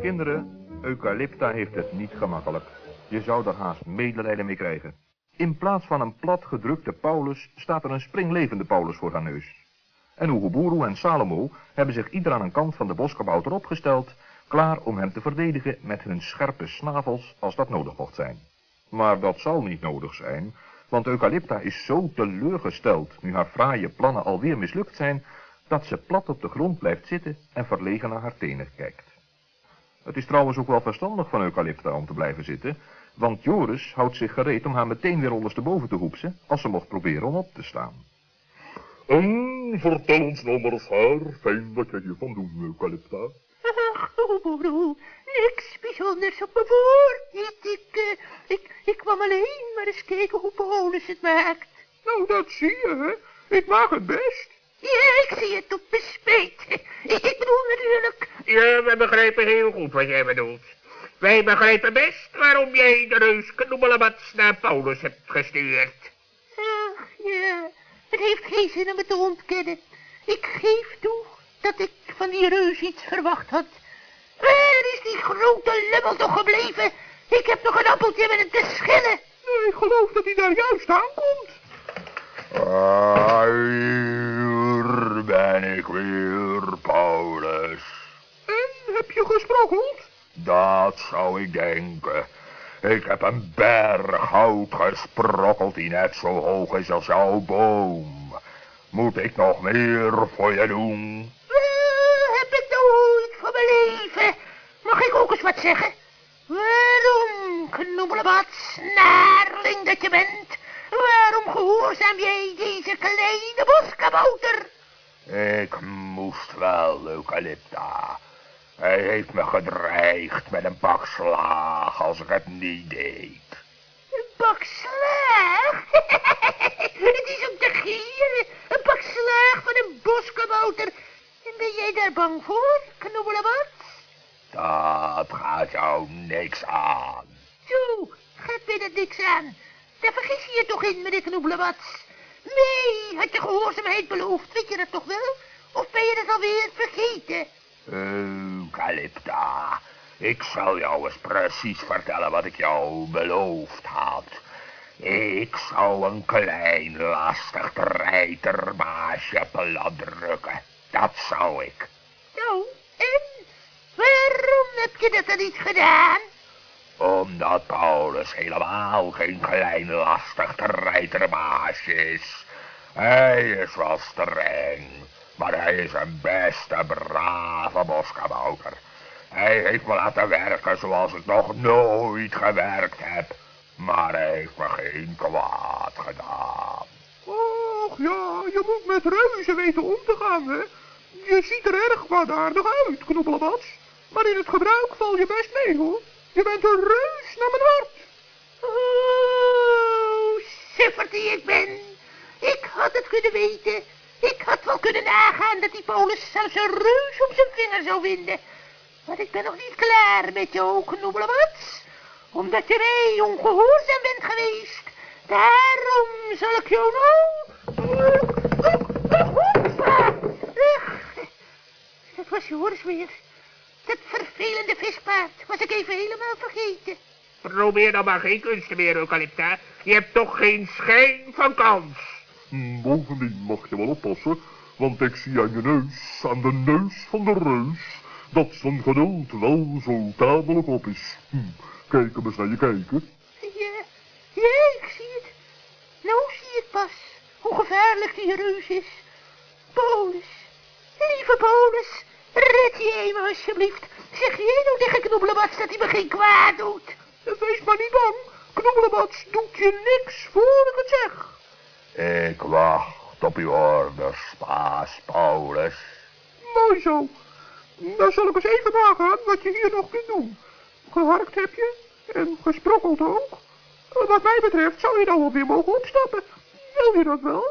Kinderen, Eucalypta heeft het niet gemakkelijk. Je zou er haast medelijden mee krijgen. In plaats van een plat gedrukte Paulus staat er een springlevende Paulus voor haar neus. En Oeguburu en Salomo hebben zich ieder aan een kant van de boskabouter opgesteld, klaar om hem te verdedigen met hun scherpe snavels als dat nodig mocht zijn. Maar dat zal niet nodig zijn, want Eucalypta is zo teleurgesteld nu haar fraaie plannen alweer mislukt zijn, dat ze plat op de grond blijft zitten en verlegen naar haar tenen kijkt. Het is trouwens ook wel verstandig van Eucalypta om te blijven zitten, want Joris houdt zich gereed om haar meteen weer ondersteboven te hoepsen als ze mocht proberen om op te staan. En vertel ons nou maar eens haar, fijn wat jij hiervan doen, Eucalypta. Ach, Oeboeroe, niks bijzonders op me voor. Niet, ik, eh, ik, ik kwam alleen maar eens kijken hoe Paulus het maakt. Nou, dat zie je, hè. Ik maak het best. Ja, ik zie het op mijn spijt. Ik, bedoel natuurlijk... Ja, we begrijpen heel goed wat jij bedoelt. Wij begrijpen best waarom jij de reus Knoebelebats naar Paulus hebt gestuurd. Ach, ja, het heeft geen zin om het te ontkennen. Ik geef toe dat ik van die reus iets verwacht had. Waar is die grote lummel toch gebleven? Ik heb nog een appeltje met hem te schillen. Ik geloof dat hij daar juist aankomt. Ah, hier ben ik weer, Paulus. En, heb je gesprokkeld? Dat zou ik denken. Ik heb een berg hout gesprokkeld die net zo hoog is als jouw boom. Moet ik nog meer voor je doen? Uh, heb ik nou ooit van mijn leven? Mag ik ook eens wat zeggen? Waarom, knoebelebad, snaarling dat je bent, waarom gehoorzaam jij deze kleine boskabouter? Ik moest wel, Eucalypta. Hij heeft me gedreigd met een pak slaag als ik het niet deed. Een pak slaag? het is om te gieren. Een pak slaag van een boskabouter. En ben jij daar bang voor, knoebelebad? Dat gaat jou niks aan. Zo, gaat mij dat niks aan. Daar vergis je je toch in, meneer Knoebelebad. Nee, had je gehoorzaamheid beloofd, weet je dat toch wel? Of ben je dat alweer vergeten? Eucalypta, ik zal jou eens precies vertellen wat ik jou beloofd had. Ik zou een klein lastig treiterbaasje plat drukken. Dat zou ik. Nou, en? Waarom heb je dat dan niet gedaan? Omdat Paulus helemaal geen klein lastig treiterbaasje is. Hij is wel streng, maar hij is een beste brave boskabouter. Hij heeft me laten werken zoals ik nog nooit gewerkt heb. Maar hij heeft me geen kwaad gedaan. Och ja, je moet met reuzen weten om te gaan, hè. Je ziet er erg kwaadaardig uit, knobbelebats. Maar in het gebruik val je best mee, hoor. Je bent een reus naar mijn hart. Oh, suffer die ik ben. Ik had het kunnen weten. Ik had wel kunnen nagaan dat die Paulus zelfs een reus op zijn vinger zou vinden. Maar ik ben nog niet klaar met jou, knobbelebats. Omdat je mij ongehoorzaam bent geweest. Daarom zal ik jou nou... Dat was Joris weer. Dat vervelende vispaard was ik even helemaal vergeten. Probeer dan maar geen kunsten meer, Eucalypta. Je hebt toch geen schijn van kans. Bovendien mag je wel oppassen, want ik zie aan je neus, aan de neus van de reus, dat zijn geduld wel zo tamelijk op is. Hm, kijk hem eens naar je kijken. Ja, ja, ik zie het. Nou zie ik pas hoe gevaarlijk die reus is. Paulus, lieve Paulus, red jij me alsjeblieft. Zeg jij nou tegen Knobbelebats dat hij me geen kwaad doet? Wees maar niet bang. Knobbelebats doet je niks voor ik het zeg. Ik wacht op uw orders, paas Paulus. Mooi zo. Dan zal ik eens even nagaan wat je hier nog kunt doen. Geharkt heb je en gesprokkeld ook. Wat mij betreft zou je dan wel weer mogen opstappen. Wil je dat wel?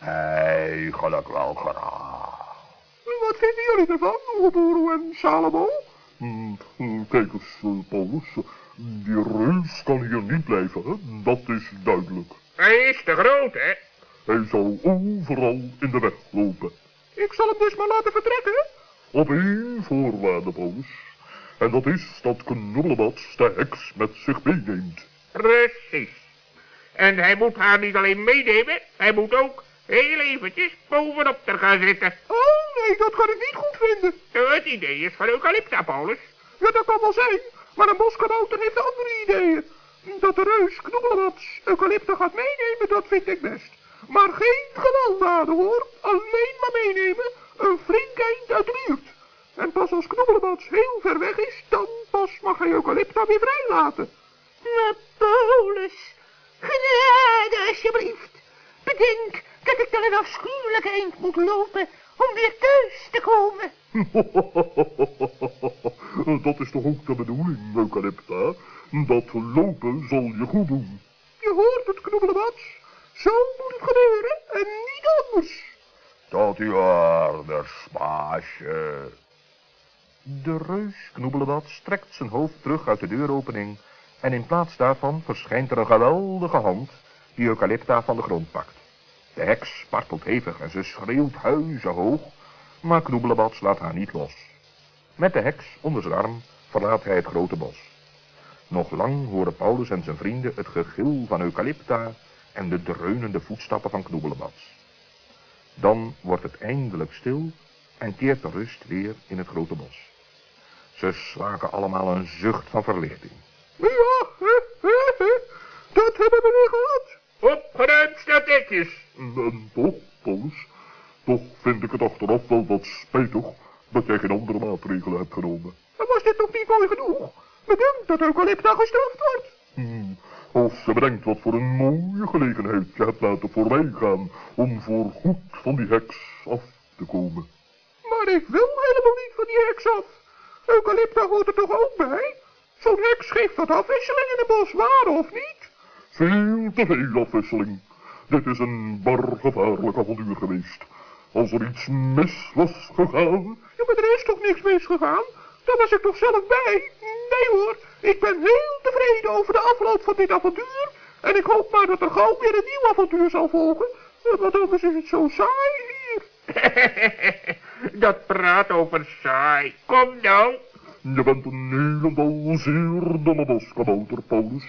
Eigenlijk wel graag. Wat vinden jullie ervan, Oeboeroe en Salomo? Hm, hm, kijk eens, eh, Paulus. Die reus kan hier niet blijven, hè? Dat is duidelijk. Hij is te groot, hè? Hij zal overal in de weg lopen. Ik zal hem dus maar laten vertrekken. Op één voorwaarde, Paulus. En dat is dat Knobbelebats de heks met zich meeneemt. Precies. En hij moet haar niet alleen meenemen, hij moet ook heel eventjes bovenop er gaan zitten. Oh, nee, dat kan ik niet goed vinden. Het idee is van Eucalypta, Paulus. Ja, dat kan wel zijn, maar een boskabouter heeft andere ideeën. Dat de reus Knobbelbats eucalypta gaat meenemen, dat vind ik best. Maar geen gewelddaden, hoor. Alleen maar meenemen, een flink eind uit de buurt. En pas als Knobbelbats heel ver weg is, dan pas mag hij eucalypta weer vrijlaten. Maar Paulus, genade alsjeblieft. Bedenk dat ik dan een afschuwelijk eind moet lopen om weer thuis te komen. dat is toch ook de bedoeling, Eucalypta? Dat lopen zal je goed doen. Je hoort het, Knobbelbats. Zo moet het gebeuren en niet anders. Tot uw orders, baasje. De reus Knoebelebad trekt zijn hoofd terug uit de deuropening en in plaats daarvan verschijnt er een geweldige hand die Eucalypta van de grond pakt. De heks spartelt hevig en ze schreeuwt huizenhoog, maar Knoebelebad slaat haar niet los. Met de heks onder zijn arm verlaat hij het grote bos. Nog lang horen Paulus en zijn vrienden het gegil van Eucalypta en de dreunende voetstappen van Knoebelebats. Dan wordt het eindelijk stil en keert de rust weer in het grote bos. Ze slaken allemaal een zucht van verlichting. Ja, dat hebben we weer gehad. Opgeruimd staat netjes. En toch, Paulus, toch vind ik het achteraf wel wat spijtig dat jij geen andere maatregelen hebt genomen. Maar was dit nog niet mooi genoeg? Bedankt dat Eucalypta gestraft wordt. Hmm, als je bedenkt wat voor een mooie gelegenheid je hebt laten voorbijgaan om voor goed van die heks af te komen. Maar ik wil helemaal niet van die heks af. Eucalypta hoort er toch ook bij? Zo'n heks geeft wat afwisseling in het bos, waar of niet? Veel te veel afwisseling. Dit is een bar gevaarlijk avontuur geweest. Als er iets mis was gegaan... Ja, maar er is toch niks misgegaan? Daar was ik toch zelf bij? Nee hoor, ik ben heel tevreden over de afloop van dit avontuur. En ik hoop maar dat er gauw weer een nieuw avontuur zal volgen. Want anders is het zo saai hier. Dat praat over saai. Kom nou. Je bent een helemaal zeer domme boskabouter, Paulus.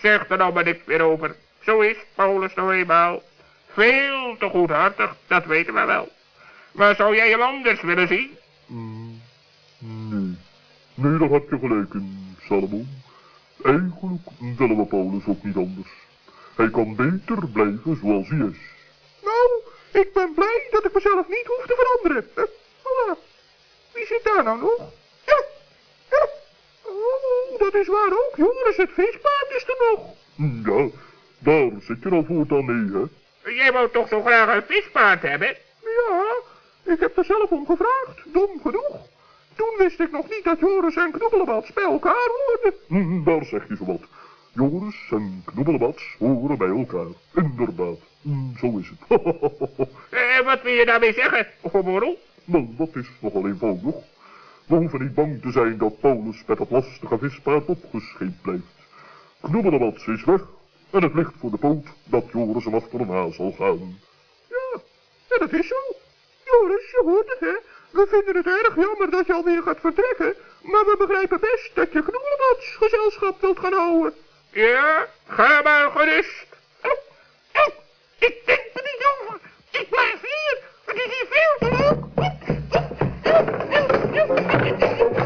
Zeg er nou maar niks meer over. Zo is Paulus nou eenmaal. Veel te goedhartig, dat weten we wel. Maar zou jij hem anders willen zien? Hmm, nee. Nee, daar heb je gelijk in, Salomon. Eigenlijk willen we Paulus ook niet anders. Hij kan beter blijven zoals hij is. Nou, ik ben blij dat ik mezelf niet hoef te veranderen. Voilà. Wie zit daar nou nog? Dat is waar ook. Joris, het vispaard is er nog. Ja, daar zit je al voortaan mee, hè? Jij wou toch zo graag een vispaard hebben? Ja, ik heb er zelf om gevraagd. Dom genoeg. Toen wist ik nog niet dat Joris en Knobbelebats bij elkaar hoorden. Hm, daar zeg je zo wat. Joris en Knobbelebats horen bij elkaar. Inderdaad, Hm, zo is het. Eh, wat wil je daarmee zeggen, Oegeboeroe? Wel, dat is nogal eenvoudig. We hoeven niet bang te zijn dat Paulus met dat lastige vispaard opgescheept blijft. Knobbelebats is weg en het ligt voor de poot dat Joris hem achterna zal gaan. Ja, ja, dat is zo. Joris, je hoort het, hè? We vinden het erg jammer dat je alweer gaat vertrekken, maar we begrijpen best dat je Knobbelebats gezelschap wilt gaan houden. Ja, ga maar gerust. Oh, oh, ik denk er niet over. Ik blijf hier. Het is hier veel te Oh, no.